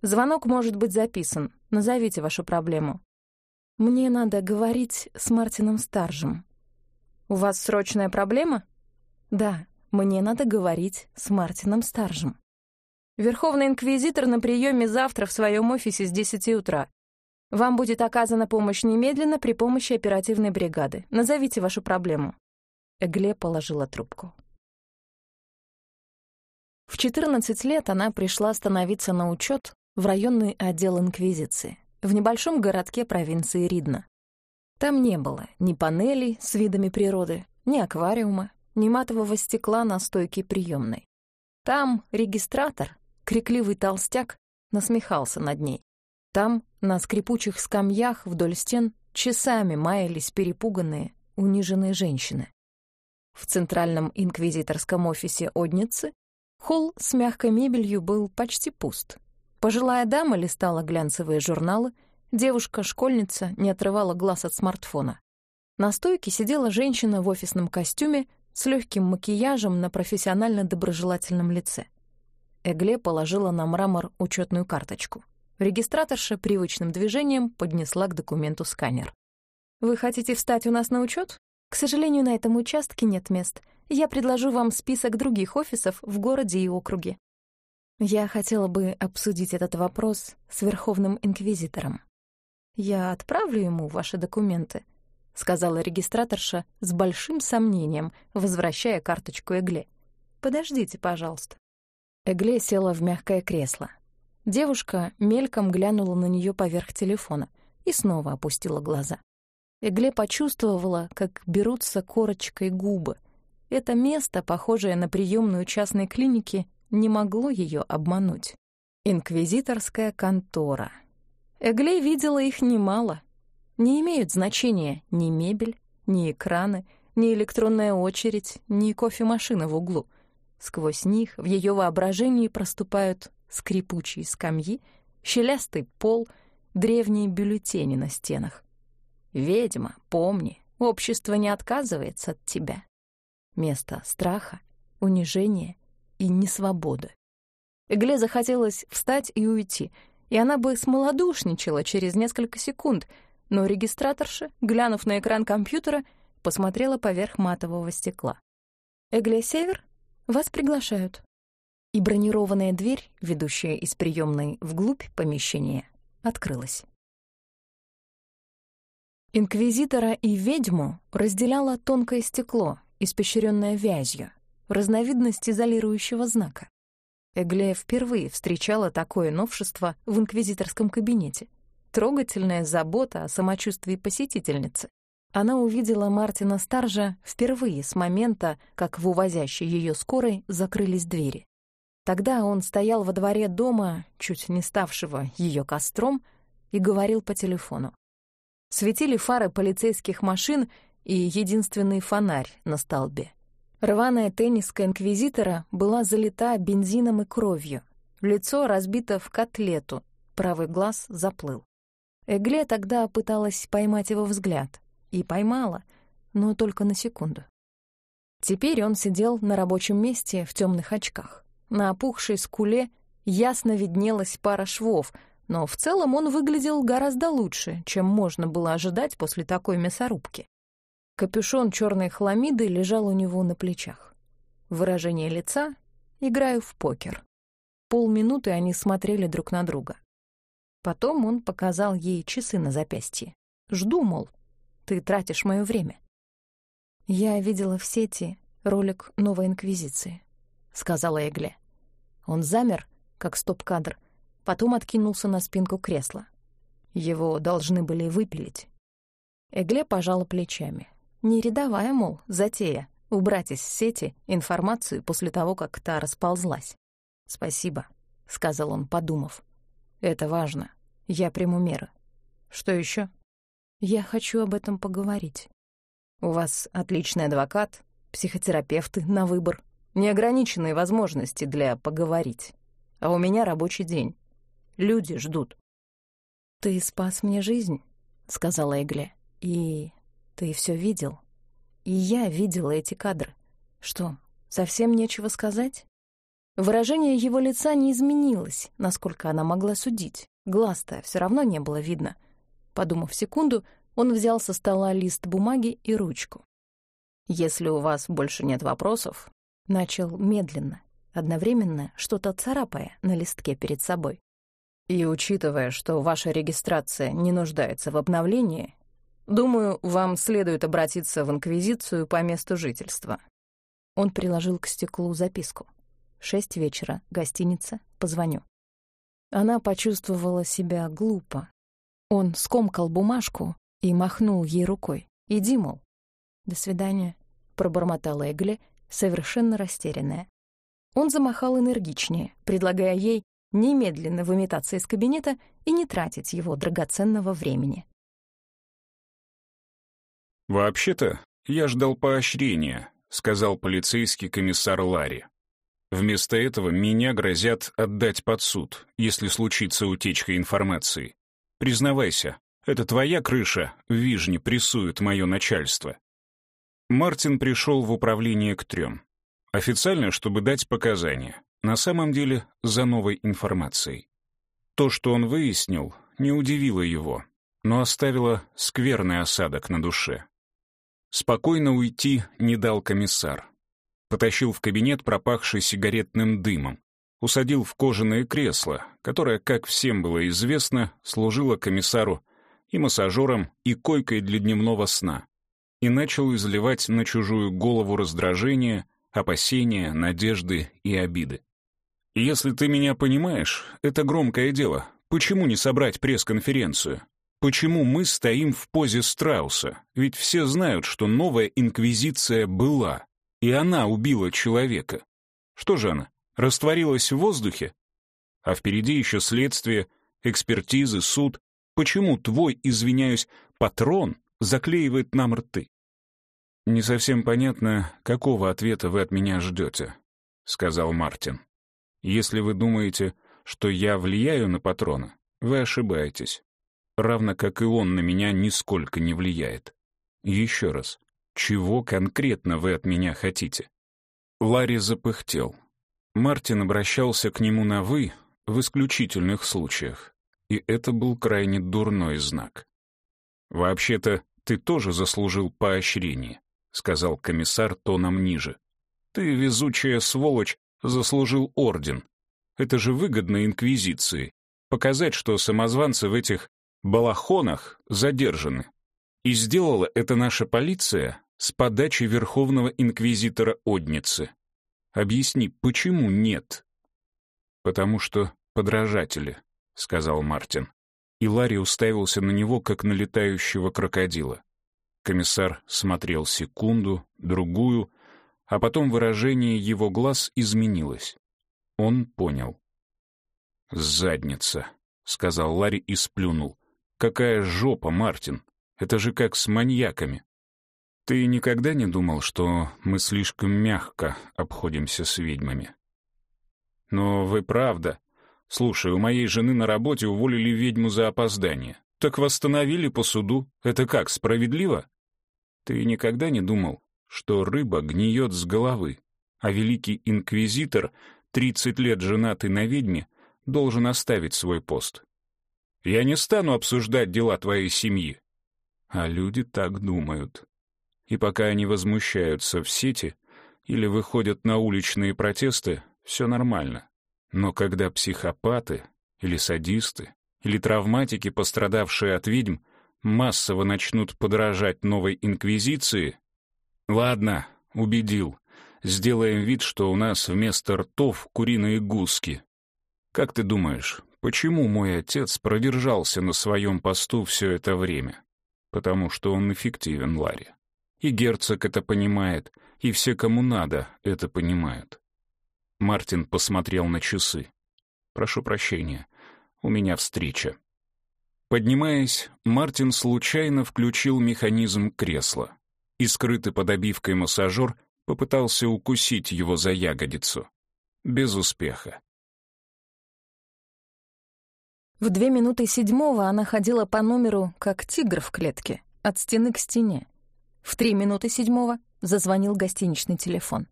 «Звонок может быть записан. Назовите вашу проблему». «Мне надо говорить с Мартином Старжем». «У вас срочная проблема?» «Да, мне надо говорить с Мартином Старжем». «Верховный инквизитор на приеме завтра в своем офисе с 10 утра. Вам будет оказана помощь немедленно при помощи оперативной бригады. Назовите вашу проблему». Эгле положила трубку. В 14 лет она пришла становиться на учет в районный отдел Инквизиции в небольшом городке провинции Ридна. Там не было ни панелей с видами природы, ни аквариума, ни матового стекла на стойке приемной. Там регистратор, крикливый толстяк, насмехался над ней. Там, на скрипучих скамьях вдоль стен, часами маялись перепуганные, униженные женщины. В центральном инквизиторском офисе Одницы холл с мягкой мебелью был почти пуст. Пожилая дама листала глянцевые журналы, девушка-школьница не отрывала глаз от смартфона. На стойке сидела женщина в офисном костюме с легким макияжем на профессионально доброжелательном лице. Эгле положила на мрамор учетную карточку. Регистраторша привычным движением поднесла к документу сканер. «Вы хотите встать у нас на учет? К сожалению, на этом участке нет мест. Я предложу вам список других офисов в городе и округе. Я хотела бы обсудить этот вопрос с Верховным Инквизитором. «Я отправлю ему ваши документы», — сказала регистраторша с большим сомнением, возвращая карточку Эгле. «Подождите, пожалуйста». Эгле села в мягкое кресло. Девушка мельком глянула на нее поверх телефона и снова опустила глаза. Эгле почувствовала, как берутся корочкой губы. Это место, похожее на приемную частной клиники, не могло ее обмануть. Инквизиторская контора. Эглей видела их немало. Не имеют значения ни мебель, ни экраны, ни электронная очередь, ни кофемашина в углу. Сквозь них в ее воображении проступают скрипучие скамьи, щелястый пол, древние бюллетени на стенах. «Ведьма, помни, общество не отказывается от тебя». Место страха, унижения и несвободы. Эгле захотелось встать и уйти, и она бы смолодушничала через несколько секунд, но регистраторша, глянув на экран компьютера, посмотрела поверх матового стекла. «Эгле Север, вас приглашают». И бронированная дверь, ведущая из приемной вглубь помещения, открылась. Инквизитора и ведьму разделяло тонкое стекло, испещренное вязью, разновидность изолирующего знака. Эглея впервые встречала такое новшество в инквизиторском кабинете. Трогательная забота о самочувствии посетительницы. Она увидела Мартина Старжа впервые с момента, как в увозящей ее скорой закрылись двери. Тогда он стоял во дворе дома, чуть не ставшего ее костром, и говорил по телефону. Светили фары полицейских машин и единственный фонарь на столбе. Рваная тенниска инквизитора была залита бензином и кровью. Лицо разбито в котлету, правый глаз заплыл. Эгле тогда пыталась поймать его взгляд. И поймала, но только на секунду. Теперь он сидел на рабочем месте в темных очках. На опухшей скуле ясно виднелась пара швов, но в целом он выглядел гораздо лучше, чем можно было ожидать после такой мясорубки. Капюшон черной хламиды лежал у него на плечах. Выражение лица — играю в покер. Полминуты они смотрели друг на друга. Потом он показал ей часы на запястье. «Жду, мол, ты тратишь мое время». «Я видела в сети ролик «Новой Инквизиции», — сказала Эгле. Он замер, как стоп-кадр, потом откинулся на спинку кресла. Его должны были выпилить. Эгле пожала плечами. Не рядовая, мол, затея — убрать из сети информацию после того, как та расползлась. «Спасибо», — сказал он, подумав. «Это важно. Я приму меры. Что еще? Я хочу об этом поговорить. У вас отличный адвокат, психотерапевты на выбор, неограниченные возможности для поговорить. А у меня рабочий день. Люди ждут. «Ты спас мне жизнь», — сказала Эгле. «И ты все видел. И я видела эти кадры. Что, совсем нечего сказать?» Выражение его лица не изменилось, насколько она могла судить. Глаз-то все равно не было видно. Подумав секунду, он взял со стола лист бумаги и ручку. «Если у вас больше нет вопросов», — начал медленно, одновременно что-то царапая на листке перед собой. «И учитывая, что ваша регистрация не нуждается в обновлении, думаю, вам следует обратиться в Инквизицию по месту жительства». Он приложил к стеклу записку. Шесть вечера, гостиница, позвоню. Она почувствовала себя глупо. Он скомкал бумажку и махнул ей рукой. «Иди, мол». «До свидания», — пробормотала Эгли, совершенно растерянная. Он замахал энергичнее, предлагая ей немедленно выметаться из кабинета и не тратить его драгоценного времени. «Вообще-то я ждал поощрения», — сказал полицейский комиссар Ларри. Вместо этого меня грозят отдать под суд, если случится утечка информации. Признавайся, это твоя крыша в Вижне прессует мое начальство. Мартин пришел в управление к трем. Официально, чтобы дать показания. На самом деле, за новой информацией. То, что он выяснил, не удивило его, но оставило скверный осадок на душе. Спокойно уйти не дал комиссар потащил в кабинет, пропахший сигаретным дымом, усадил в кожаное кресло, которое, как всем было известно, служило комиссару и массажером, и койкой для дневного сна, и начал изливать на чужую голову раздражение, опасения, надежды и обиды. «Если ты меня понимаешь, это громкое дело. Почему не собрать пресс-конференцию? Почему мы стоим в позе страуса? Ведь все знают, что новая инквизиция была, и она убила человека. Что же она, растворилась в воздухе? А впереди еще следствие, экспертизы, суд. Почему твой, извиняюсь, патрон заклеивает нам рты? «Не совсем понятно, какого ответа вы от меня ждете», — сказал Мартин. «Если вы думаете, что я влияю на патрона, вы ошибаетесь. Равно как и он на меня нисколько не влияет. Еще раз, чего конкретно вы от меня хотите?» Ларри запыхтел. Мартин обращался к нему на «вы» в исключительных случаях, и это был крайне дурной знак. «Вообще-то ты тоже заслужил поощрение», — сказал комиссар тоном ниже. «Ты, везучая сволочь, заслужил орден. Это же выгодно Инквизиции. Показать, что самозванцы в этих балахонах задержаны. И сделала это наша полиция с подачи Верховного Инквизитора Одницы. Объясни, почему нет? Потому что подражатели, сказал Мартин. И Ларри уставился на него, как на летающего крокодила. Комиссар смотрел секунду, другую, а потом выражение его глаз изменилось. Он понял. «Задница», — сказал Ларри и сплюнул. «Какая жопа, Мартин! Это же как с маньяками. Ты никогда не думал, что мы слишком мягко обходимся с ведьмами? Но вы правда. Слушай, у моей жены на работе уволили ведьму за опоздание. Так восстановили по суду. Это как, справедливо? Ты никогда не думал, что рыба гниет с головы, а великий инквизитор, 30 лет женатый на ведьме, должен оставить свой пост? Я не стану обсуждать дела твоей семьи. А люди так думают. И пока они возмущаются в сети или выходят на уличные протесты, все нормально. Но когда психопаты или садисты или травматики, пострадавшие от ведьм, массово начнут подражать новой инквизиции, ладно, убедил, сделаем вид, что у нас вместо ртов куриные гуски. Как ты думаешь, почему мой отец продержался на своем посту все это время? потому что он эффективен, Ларри. И герцог это понимает, и все, кому надо, это понимают. Мартин посмотрел на часы. «Прошу прощения, у меня встреча». Поднимаясь, Мартин случайно включил механизм кресла, и скрытый под обивкой массажер попытался укусить его за ягодицу. Без успеха. В две минуты седьмого она ходила по номеру, как тигр в клетке, от стены к стене. В три минуты седьмого зазвонил гостиничный телефон.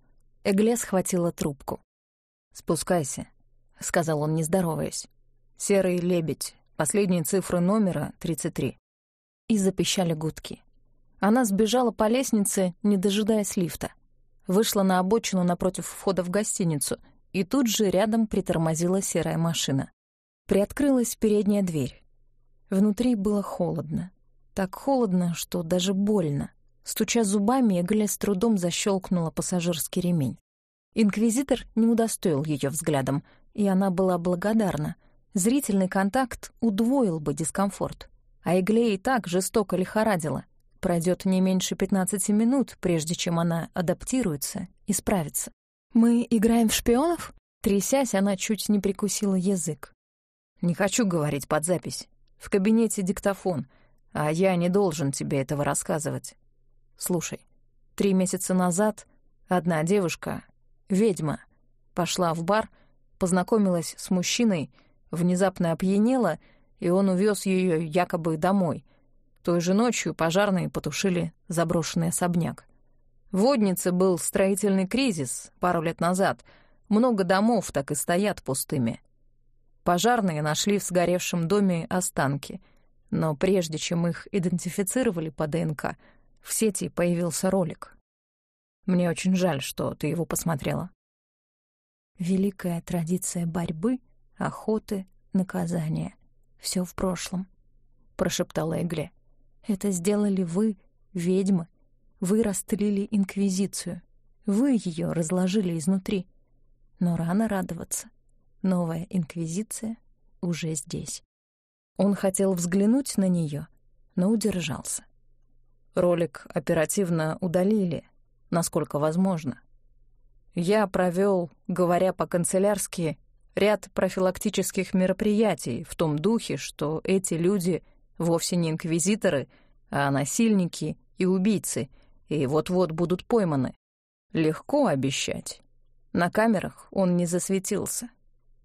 Эгле схватила трубку. «Спускайся», — сказал он, не здороваясь. «Серый лебедь, последние цифры номера — 33». И запищали гудки. Она сбежала по лестнице, не дожидаясь лифта. Вышла на обочину напротив входа в гостиницу, и тут же рядом притормозила серая машина. Приоткрылась передняя дверь. Внутри было холодно. Так холодно, что даже больно. Стуча зубами, Эгле с трудом защелкнула пассажирский ремень. Инквизитор не удостоил ее взглядом, и она была благодарна. Зрительный контакт удвоил бы дискомфорт. А Эгле и так жестоко лихорадила. Пройдет не меньше 15 минут, прежде чем она адаптируется и справится. «Мы играем в шпионов?» Трясясь, она чуть не прикусила язык. «Не хочу говорить под запись. В кабинете диктофон, а я не должен тебе этого рассказывать. Слушай, три месяца назад одна девушка, ведьма, пошла в бар, познакомилась с мужчиной, внезапно опьянела, и он увез ее якобы домой. Той же ночью пожарные потушили заброшенный особняк. В Воднице был строительный кризис пару лет назад. Много домов так и стоят пустыми. Пожарные нашли в сгоревшем доме останки, но прежде чем их идентифицировали по ДНК — в сети появился ролик. Мне очень жаль, что ты его посмотрела. Великая традиция борьбы, охоты, наказания. Все в прошлом, — прошептала Эгле. Это сделали вы, ведьмы. Вы растлили Инквизицию. Вы ее разложили изнутри. Но рано радоваться. Новая Инквизиция уже здесь. Он хотел взглянуть на нее, но удержался. Ролик оперативно удалили, насколько возможно. Я провел, говоря по-канцелярски, ряд профилактических мероприятий в том духе, что эти люди вовсе не инквизиторы, а насильники и убийцы, и вот-вот будут пойманы. Легко обещать. На камерах он не засветился.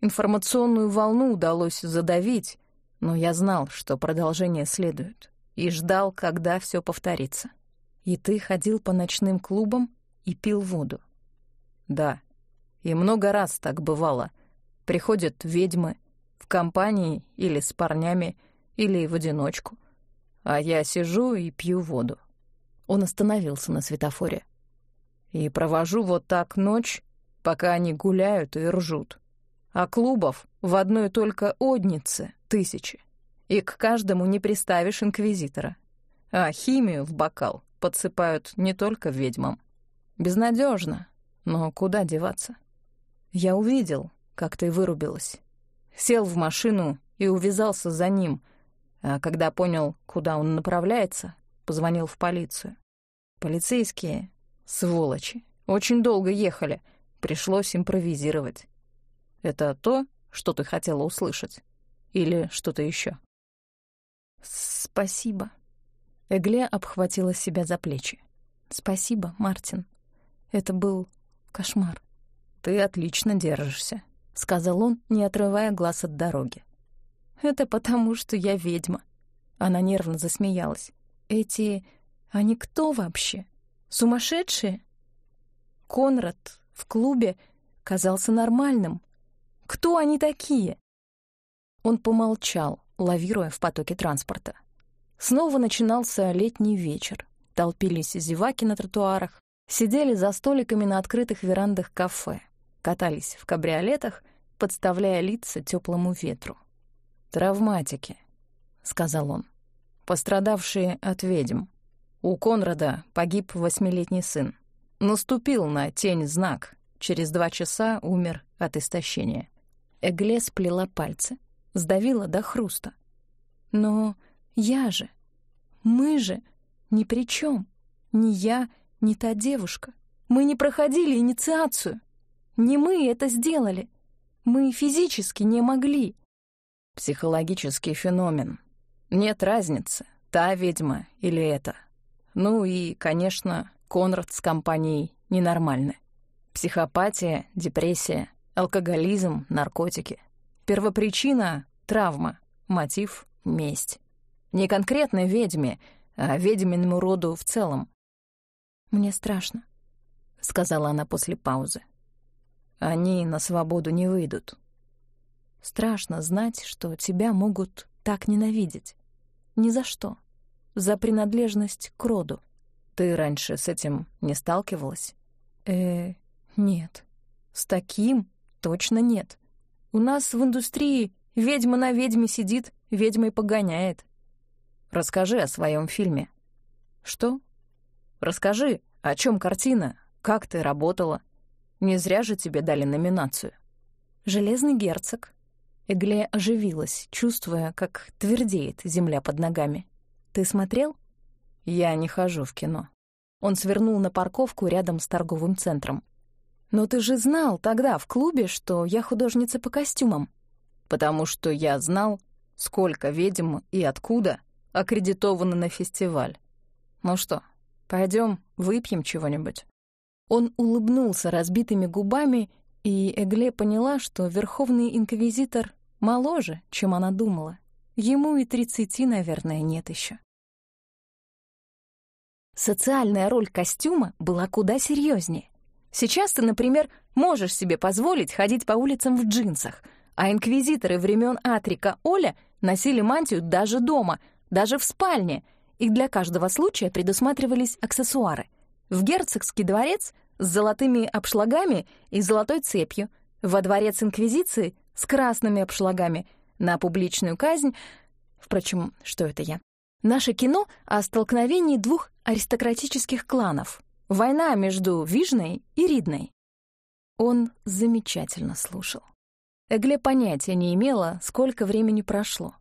Информационную волну удалось задавить, но я знал, что продолжение следует и ждал, когда все повторится. И ты ходил по ночным клубам и пил воду. Да, и много раз так бывало. Приходят ведьмы в компании или с парнями, или в одиночку. А я сижу и пью воду. Он остановился на светофоре. И провожу вот так ночь, пока они гуляют и ржут. А клубов в одной только Однице тысячи и к каждому не приставишь инквизитора. А химию в бокал подсыпают не только ведьмам. Безнадежно, но куда деваться? Я увидел, как ты вырубилась. Сел в машину и увязался за ним, а когда понял, куда он направляется, позвонил в полицию. Полицейские, сволочи, очень долго ехали, пришлось импровизировать. Это то, что ты хотела услышать? Или что-то еще? «Спасибо». Эгле обхватила себя за плечи. «Спасибо, Мартин. Это был кошмар». «Ты отлично держишься», — сказал он, не отрывая глаз от дороги. «Это потому, что я ведьма». Она нервно засмеялась. «Эти... они кто вообще? Сумасшедшие?» Конрад в клубе казался нормальным. Кто они такие? Он помолчал, лавируя в потоке транспорта. Снова начинался летний вечер. Толпились зеваки на тротуарах, сидели за столиками на открытых верандах кафе, катались в кабриолетах, подставляя лица теплому ветру. «Травматики», — сказал он, — «пострадавшие от ведьм. У Конрада погиб восьмилетний сын. Наступил на тень знак. Через два часа умер от истощения». Эгле сплела пальцы сдавила до хруста. Но я же, мы же ни при чем. ни я, ни та девушка. Мы не проходили инициацию. Не мы это сделали. Мы физически не могли. Психологический феномен. Нет разницы, та ведьма или это. Ну и, конечно, Конрад с компанией ненормальны. Психопатия, депрессия, алкоголизм, наркотики. Первопричина — травма, мотив — месть. Не конкретно ведьме, а ведьминому роду в целом. «Мне страшно», — сказала она после паузы. «Они на свободу не выйдут». «Страшно знать, что тебя могут так ненавидеть. Ни за что. За принадлежность к роду. Ты раньше с этим не сталкивалась?» «Э, нет. С таким точно нет. У нас в индустрии ведьма на ведьме сидит, ведьмой погоняет. Расскажи о своем фильме. Что? Расскажи, о чем картина, как ты работала. Не зря же тебе дали номинацию. Железный герцог. Эгле оживилась, чувствуя, как твердеет земля под ногами. Ты смотрел? Я не хожу в кино. Он свернул на парковку рядом с торговым центром. «Но ты же знал тогда в клубе, что я художница по костюмам». «Потому что я знал, сколько ведьм и откуда аккредитованы на фестиваль. Ну что, пойдем выпьем чего-нибудь?» Он улыбнулся разбитыми губами, и Эгле поняла, что Верховный Инквизитор моложе, чем она думала. Ему и тридцати, наверное, нет еще. Социальная роль костюма была куда серьезнее. Сейчас ты, например, можешь себе позволить ходить по улицам в джинсах, а инквизиторы времен Атрика Оля носили мантию даже дома, даже в спальне, и для каждого случая предусматривались аксессуары. В герцогский дворец с золотыми обшлагами и золотой цепью, во дворец инквизиции с красными обшлагами, на публичную казнь... Впрочем, что это я? Наше кино о столкновении двух аристократических кланов. Война между Вижной и Ридной. Он замечательно слушал. Эгле понятия не имела, сколько времени прошло.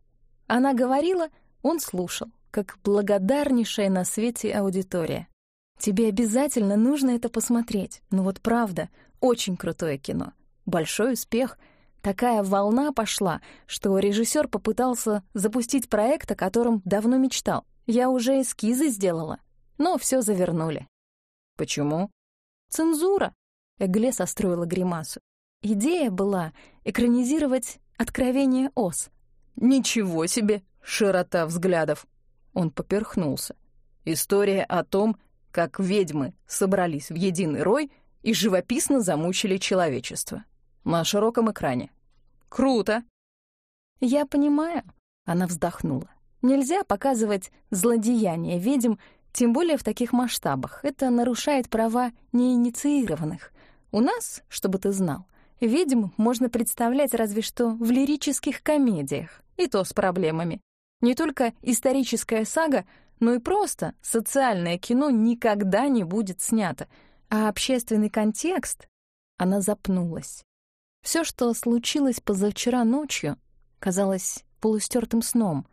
Она говорила, он слушал, как благодарнейшая на свете аудитория. Тебе обязательно нужно это посмотреть. Ну вот правда, очень крутое кино. Большой успех — Такая волна пошла, что режиссер попытался запустить проект, о котором давно мечтал. Я уже эскизы сделала, но все завернули. Почему? Цензура. Эгле состроила гримасу. Идея была экранизировать «Откровение Ос». Ничего себе, широта взглядов. Он поперхнулся. История о том, как ведьмы собрались в единый рой и живописно замучили человечество. На широком экране. Круто!» «Я понимаю», — она вздохнула. «Нельзя показывать злодеяния ведьм, тем более в таких масштабах. Это нарушает права неинициированных. У нас, чтобы ты знал, ведьм можно представлять разве что в лирических комедиях, и то с проблемами. Не только историческая сага, но и просто социальное кино никогда не будет снято, а общественный контекст... Она запнулась. Все, что случилось позавчера ночью, казалось полустертым сном.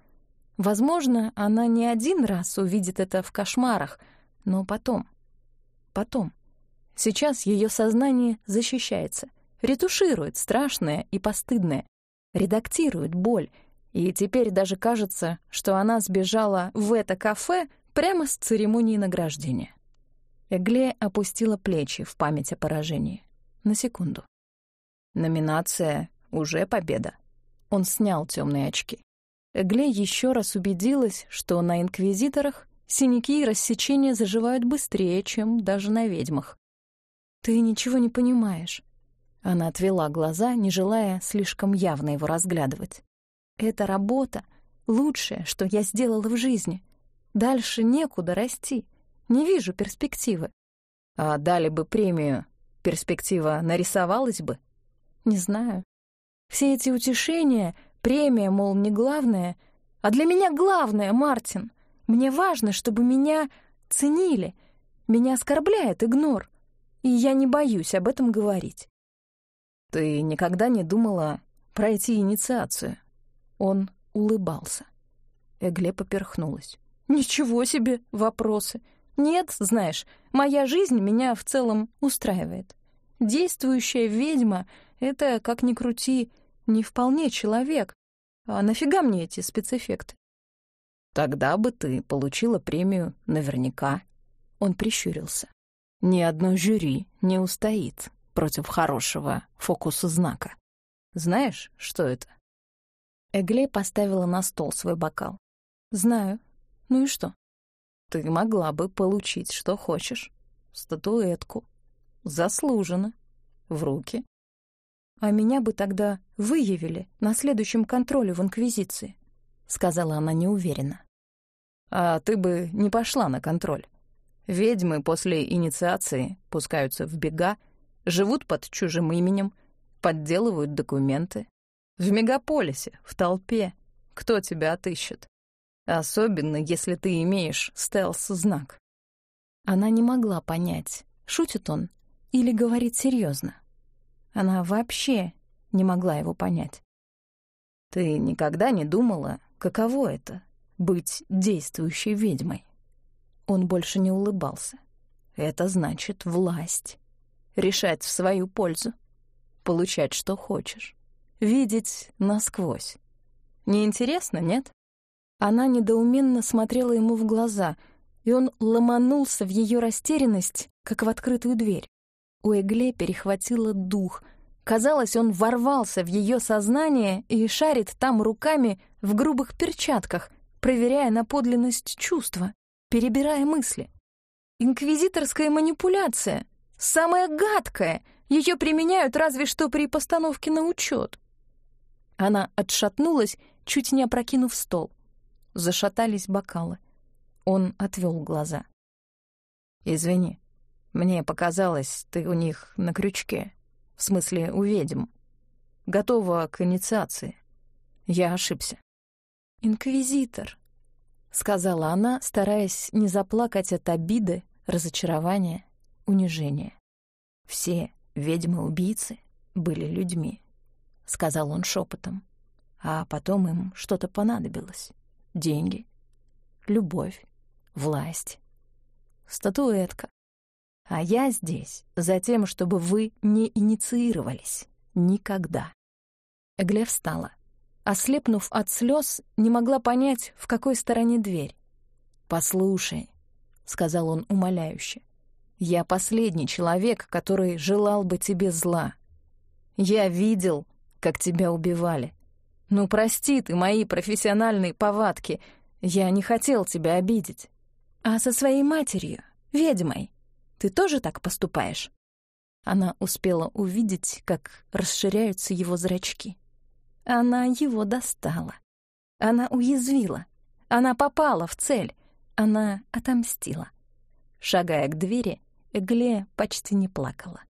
Возможно, она не один раз увидит это в кошмарах, но потом. Потом. Сейчас ее сознание защищается, ретуширует страшное и постыдное, редактирует боль, и теперь даже кажется, что она сбежала в это кафе прямо с церемонии награждения. Эгле опустила плечи в память о поражении. На секунду. Номинация — уже победа. Он снял темные очки. Эгле еще раз убедилась, что на инквизиторах синяки и рассечения заживают быстрее, чем даже на ведьмах. «Ты ничего не понимаешь». Она отвела глаза, не желая слишком явно его разглядывать. «Это работа — лучшее, что я сделала в жизни. Дальше некуда расти. Не вижу перспективы». «А дали бы премию, перспектива нарисовалась бы?» Не знаю. Все эти утешения, премия, мол, не главное. А для меня главное, Мартин. Мне важно, чтобы меня ценили. Меня оскорбляет игнор. И я не боюсь об этом говорить. Ты никогда не думала пройти инициацию? Он улыбался. Эгле поперхнулась. «Ничего себе вопросы! Нет, знаешь, моя жизнь меня в целом устраивает. Действующая ведьма — это, как ни крути, не вполне человек. А нафига мне эти спецэффекты? Тогда бы ты получила премию наверняка. Он прищурился. Ни одно жюри не устоит против хорошего фокуса знака. Знаешь, что это? Эгле поставила на стол свой бокал. Знаю. Ну и что? Ты могла бы получить, что хочешь. Статуэтку. Заслуженно. В руки. А меня бы тогда выявили на следующем контроле в Инквизиции, сказала она неуверенно. А ты бы не пошла на контроль. Ведьмы после инициации пускаются в бега, живут под чужим именем, подделывают документы. В мегаполисе, в толпе. Кто тебя отыщет? Особенно, если ты имеешь стелс-знак. Она не могла понять, шутит он или говорит серьезно. Она вообще не могла его понять. Ты никогда не думала, каково это — быть действующей ведьмой? Он больше не улыбался. Это значит власть. Решать в свою пользу. Получать, что хочешь. Видеть насквозь. Неинтересно, нет? Она недоуменно смотрела ему в глаза, и он ломанулся в ее растерянность, как в открытую дверь. У Эгле перехватило дух. Казалось, он ворвался в ее сознание и шарит там руками в грубых перчатках, проверяя на подлинность чувства перебирая мысли. Инквизиторская манипуляция. Самая гадкая. Ее применяют разве что при постановке на учет. Она отшатнулась, чуть не опрокинув стол. Зашатались бокалы. Он отвел глаза. «Извини, мне показалось, ты у них на крючке. В смысле, у ведьм. Готова к инициации. Я ошибся». «Инквизитор», — сказала она, стараясь не заплакать от обиды, разочарования, унижения. «Все ведьмы-убийцы были людьми», — сказал он шепотом. А потом им что-то понадобилось. Деньги, любовь, власть, статуэтка. А я здесь за тем, чтобы вы не инициировались. Никогда. Эгле встала ослепнув от слез, не могла понять, в какой стороне дверь. «Послушай», — сказал он умоляюще, — «я последний человек, который желал бы тебе зла. Я видел, как тебя убивали. Ну, прости ты мои профессиональные повадки, я не хотел тебя обидеть. А со своей матерью, ведьмой, ты тоже так поступаешь?» Она успела увидеть, как расширяются его зрачки. Она его достала. Она уязвила. Она попала в цель. Она отомстила. Шагая к двери, Эгле почти не плакала.